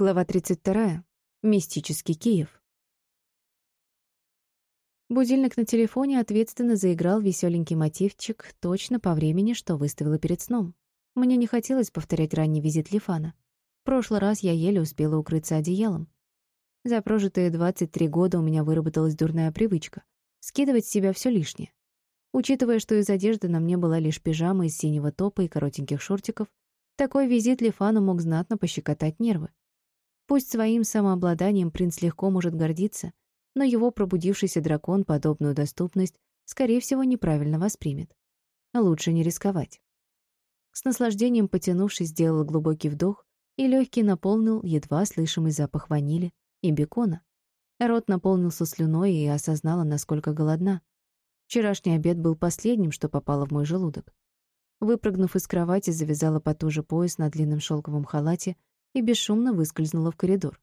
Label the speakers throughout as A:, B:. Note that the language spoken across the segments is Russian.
A: Глава 32. Мистический Киев. Будильник на телефоне ответственно заиграл веселенький мотивчик точно по времени, что выставила перед сном. Мне не хотелось повторять ранний визит Лифана. В прошлый раз я еле успела укрыться одеялом. За прожитые 23 года у меня выработалась дурная привычка — скидывать с себя все лишнее. Учитывая, что из одежды на мне была лишь пижама из синего топа и коротеньких шортиков, такой визит Лифану мог знатно пощекотать нервы. Пусть своим самообладанием принц легко может гордиться, но его пробудившийся дракон подобную доступность, скорее всего, неправильно воспримет. Лучше не рисковать. С наслаждением потянувшись, сделал глубокий вдох и легкий наполнил едва слышимый запах ванили и бекона. Рот наполнился слюной и осознала, насколько голодна. Вчерашний обед был последним, что попало в мой желудок. Выпрыгнув из кровати, завязала потуже пояс на длинном шелковом халате и бесшумно выскользнула в коридор.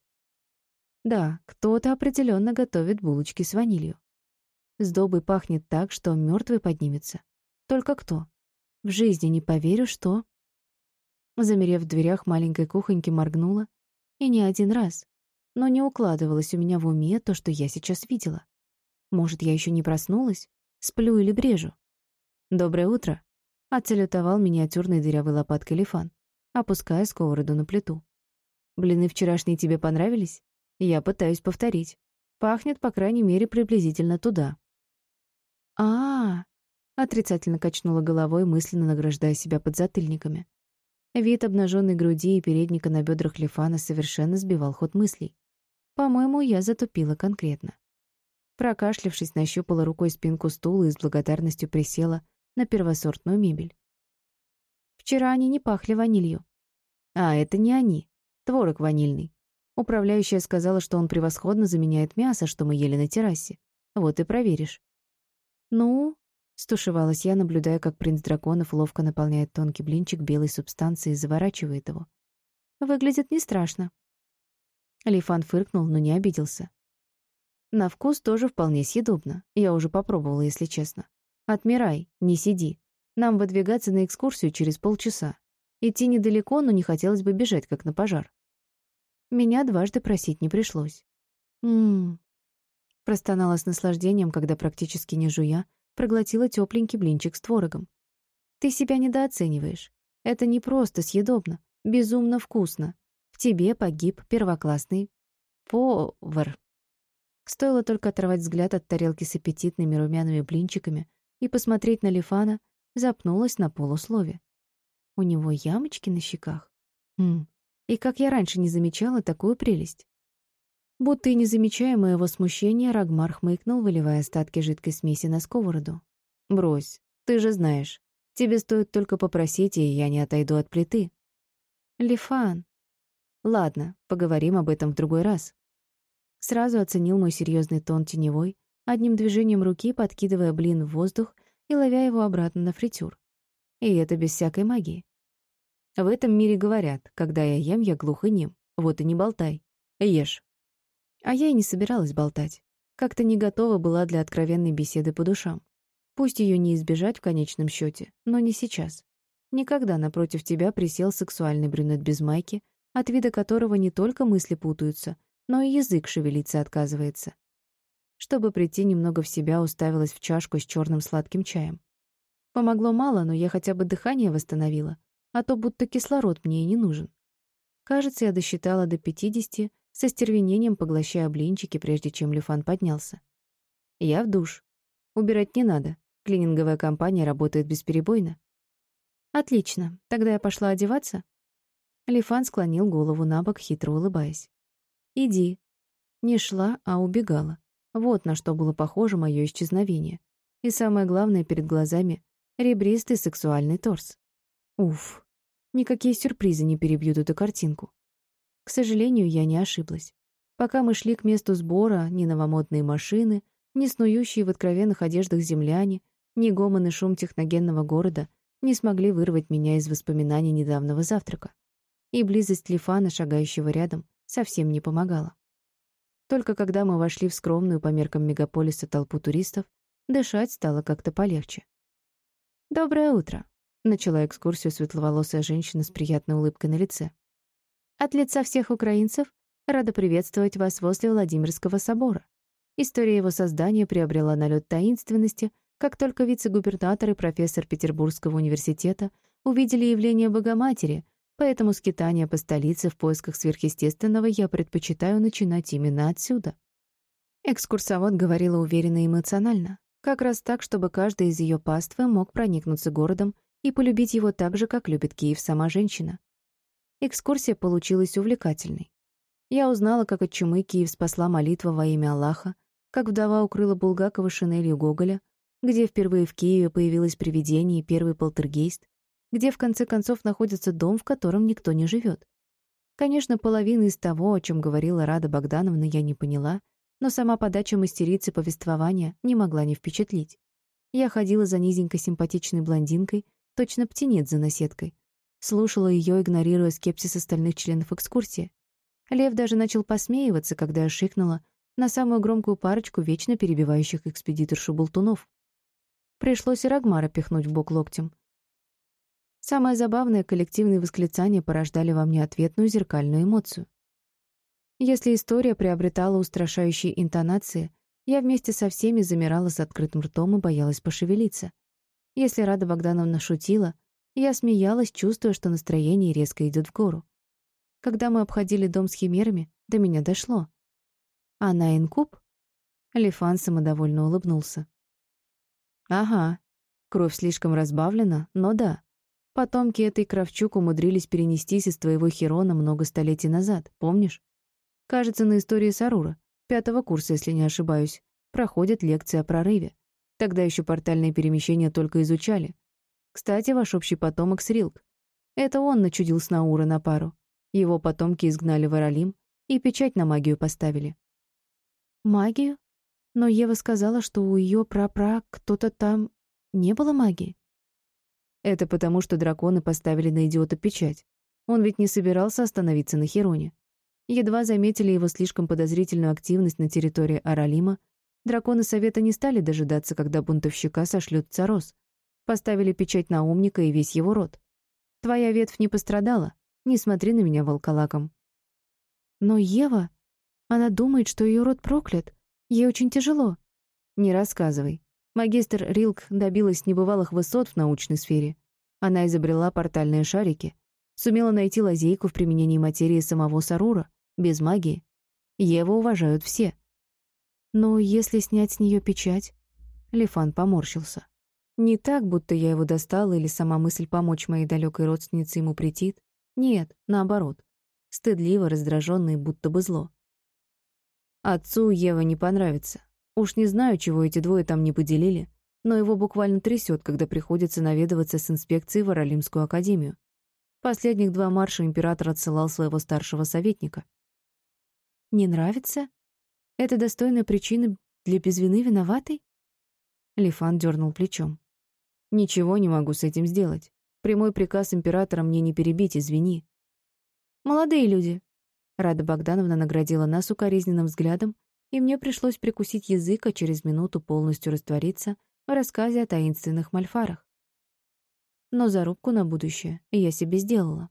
A: Да, кто-то определенно готовит булочки с ванилью. Сдобой пахнет так, что мертвый поднимется. Только кто? В жизни не поверю, что... Замерев в дверях маленькой кухоньки, моргнула. И не один раз. Но не укладывалось у меня в уме то, что я сейчас видела. Может, я еще не проснулась? Сплю или брежу? «Доброе утро», — отсалютовал миниатюрной дырявой лопаткой Лифан, опуская сковороду на плиту. Блины вчерашние тебе понравились? Я пытаюсь повторить. Пахнет, по крайней мере, приблизительно туда. А, -а, -а отрицательно качнула головой, мысленно награждая себя подзатыльниками. Вид обнаженной груди и передника на бедрах Лефана совершенно сбивал ход мыслей. По-моему, я затупила конкретно. Прокашлявшись, нащупала рукой спинку стула и с благодарностью присела на первосортную мебель. Вчера они не пахли ванилью. А, это не они. Творог ванильный. Управляющая сказала, что он превосходно заменяет мясо, что мы ели на террасе. Вот и проверишь. Ну, стушевалась я, наблюдая, как принц драконов ловко наполняет тонкий блинчик белой субстанцией и заворачивает его. Выглядит не страшно. Лифан фыркнул, но не обиделся. На вкус тоже вполне съедобно. Я уже попробовала, если честно. Отмирай, не сиди. Нам выдвигаться на экскурсию через полчаса. Идти недалеко, но не хотелось бы бежать, как на пожар. Меня дважды просить не пришлось. «М-м-м», простонала с наслаждением, когда практически не жуя, проглотила тепленький блинчик с творогом. «Ты себя недооцениваешь. Это не просто съедобно, безумно вкусно. В тебе погиб первоклассный повар». Стоило только оторвать взгляд от тарелки с аппетитными румяными блинчиками и посмотреть на Лифана, запнулась на полуслове. У него ямочки на щеках. Хм, и как я раньше не замечала такую прелесть. Будто и не замечая моего смущения, Рагмар хмыкнул, выливая остатки жидкой смеси на сковороду. «Брось, ты же знаешь. Тебе стоит только попросить, и я не отойду от плиты». «Лифан». «Ладно, поговорим об этом в другой раз». Сразу оценил мой серьезный тон теневой, одним движением руки подкидывая блин в воздух и ловя его обратно на фритюр. И это без всякой магии. В этом мире говорят, когда я ем, я глух и нем. Вот и не болтай. Ешь. А я и не собиралась болтать. Как-то не готова была для откровенной беседы по душам. Пусть ее не избежать в конечном счете, но не сейчас. Никогда напротив тебя присел сексуальный брюнет без майки, от вида которого не только мысли путаются, но и язык шевелиться отказывается. Чтобы прийти немного в себя, уставилась в чашку с черным сладким чаем. Помогло мало, но я хотя бы дыхание восстановила, а то будто кислород мне и не нужен. Кажется, я досчитала до пятидесяти, со стервенением поглощая блинчики, прежде чем Лифан поднялся. Я в душ. Убирать не надо. Клининговая компания работает бесперебойно. Отлично. Тогда я пошла одеваться. Лифан склонил голову на бок, хитро улыбаясь. Иди. Не шла, а убегала. Вот на что было похоже мое исчезновение. И самое главное перед глазами — ребристый сексуальный торс. Уф. Никакие сюрпризы не перебьют эту картинку. К сожалению, я не ошиблась. Пока мы шли к месту сбора, ни новомодные машины, ни снующие в откровенных одеждах земляне, ни гомон и шум техногенного города не смогли вырвать меня из воспоминаний недавнего завтрака. И близость Лифана, шагающего рядом, совсем не помогала. Только когда мы вошли в скромную по меркам мегаполиса толпу туристов, дышать стало как-то полегче. «Доброе утро», Начала экскурсию светловолосая женщина с приятной улыбкой на лице. От лица всех украинцев рада приветствовать вас возле Владимирского собора. История его создания приобрела налет таинственности, как только вице-губернатор и профессор Петербургского университета увидели явление Богоматери, поэтому скитание по столице в поисках сверхъестественного я предпочитаю начинать именно отсюда. Экскурсовод говорила уверенно и эмоционально, как раз так, чтобы каждый из ее паствы мог проникнуться городом и полюбить его так же, как любит Киев сама женщина. Экскурсия получилась увлекательной. Я узнала, как от чумы Киев спасла молитва во имя Аллаха, как вдова укрыла Булгакова шинелью Гоголя, где впервые в Киеве появилось привидение и первый полтергейст, где в конце концов находится дом, в котором никто не живет. Конечно, половины из того, о чем говорила Рада Богдановна, я не поняла, но сама подача мастерицы повествования не могла не впечатлить. Я ходила за низенькой симпатичной блондинкой, точно птенец за наседкой, слушала ее, игнорируя скепсис остальных членов экскурсии. Лев даже начал посмеиваться, когда я шикнула на самую громкую парочку вечно перебивающих экспедиторшу болтунов. Пришлось и Рагмара пихнуть в бок локтем. Самое забавное, коллективные восклицания порождали во мне ответную зеркальную эмоцию. Если история приобретала устрашающие интонации, я вместе со всеми замирала с открытым ртом и боялась пошевелиться. Если Рада Богдановна шутила, я смеялась, чувствуя, что настроение резко идет в гору. Когда мы обходили дом с химерами, до меня дошло. «Она инкуб?» Лифан самодовольно улыбнулся. «Ага. Кровь слишком разбавлена, но да. Потомки этой Кравчук умудрились перенестись из твоего Херона много столетий назад, помнишь? Кажется, на истории Сарура, пятого курса, если не ошибаюсь, проходят лекции о прорыве. Тогда еще портальные перемещения только изучали. Кстати, ваш общий потомок Срилк. Это он начудил с Наура на пару. Его потомки изгнали в Аралим и печать на магию поставили. Магию? Но Ева сказала, что у ее прапра кто-то там не было магии. Это потому, что драконы поставили на идиота печать. Он ведь не собирался остановиться на Хероне. Едва заметили его слишком подозрительную активность на территории Аралима, драконы Совета не стали дожидаться, когда бунтовщика сошлют Царос. Поставили печать на умника и весь его род. Твоя ветвь не пострадала. Не смотри на меня волколаком. Но Ева... Она думает, что ее род проклят. Ей очень тяжело. Не рассказывай. Магистр Рилк добилась небывалых высот в научной сфере. Она изобрела портальные шарики, сумела найти лазейку в применении материи самого Сарура, без магии. Еву уважают все. Но если снять с нее печать... Лифан поморщился. Не так, будто я его достала или сама мысль помочь моей далекой родственнице ему претит. Нет, наоборот. Стыдливо, раздражённый, будто бы зло. Отцу Ева не понравится. Уж не знаю, чего эти двое там не поделили, но его буквально трясет, когда приходится наведываться с инспекцией в Аралимскую академию. Последних два марша император отсылал своего старшего советника. «Не нравится? Это достойная причина для безвины виноватой?» Лифан дернул плечом. «Ничего не могу с этим сделать. Прямой приказ императора мне не перебить, извини». «Молодые люди, Рада Богдановна наградила нас укоризненным взглядом, и мне пришлось прикусить язык, а через минуту полностью раствориться в рассказе о таинственных мальфарах. Но зарубку на будущее я себе сделала.